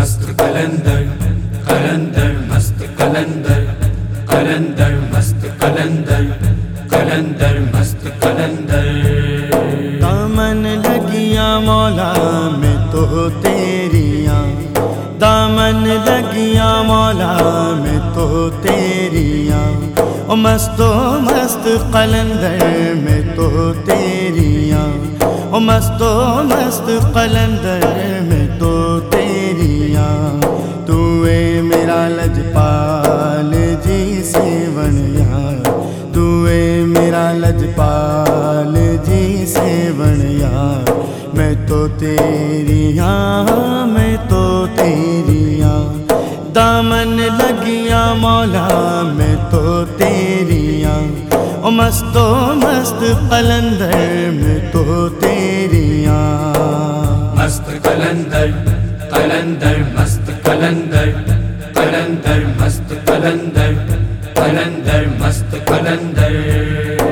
مست قلندر قلندر مست قلندر قلندر مست قلندر قلندر مست قلندر دامن لگیا مولا میں تو تیریاں۔ دامن لگیا مولا میں تو تیریاں۔ او مست و مست قلندر میں تو تیریاں۔ او مست و مست قلندر میں تو میرا جی سیون یار میں تو تیری ہاں میں تو تیری ہاں دامن لگیا مولا میں تو تیری ہاں مست و مست قلندر میں تو تیری ہاں مست قلندر قلندر مست قلندر قلندر مست قلندر قلندر مست قلندر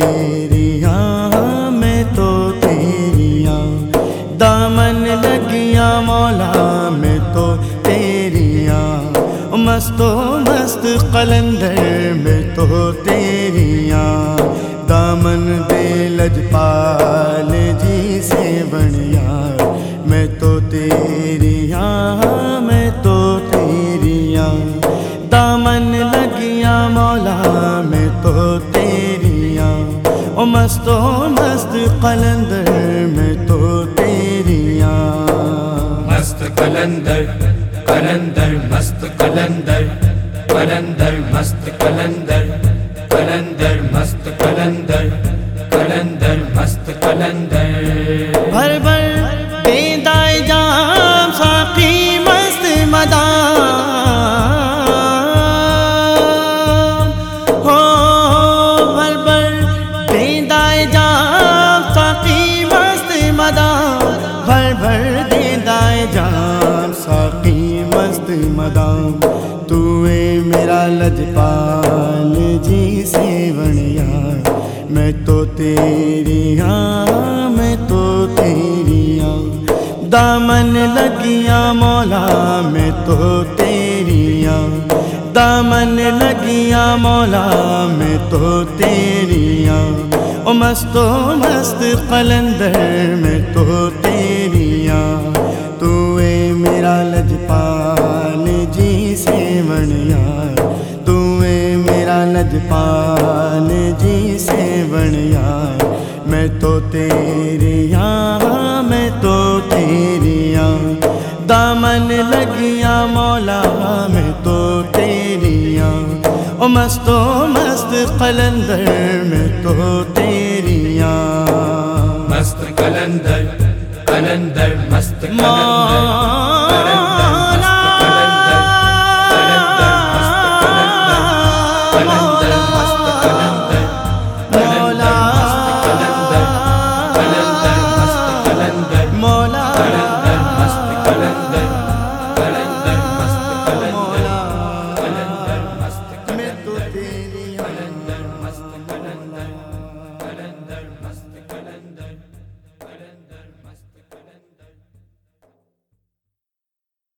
تو تیری میں تو تیری ہاں دامن لگیا مولا میں تو تیری ہاں مست و مست قلندر میں تو تیری ہاں دامن دے لجپال جی سے بنیا۔ میں تو تیری او مست و مست قلندر میں تو تیریاں مست قلندر قلندر مست قلندر قلندر مست قلندر قلندر مست قلندر قلندر مست قلندر بھر بھر لجپال جی سیون یار میں تو تیری ہاں میں تو تیری ہاں دامن لگیا مولا میں تو تیری ہاں دامن لگیا مولا میں تو تیری ہاں او مست و مست قلندر میں تو اے میرا لجپال جی سے میں تو ہاں میں تو ہاں دامن لگیا مولا میں تو ہاں او مست و مست قلندر میں تو ہاں مست قلندر قلندر مست قلندر۔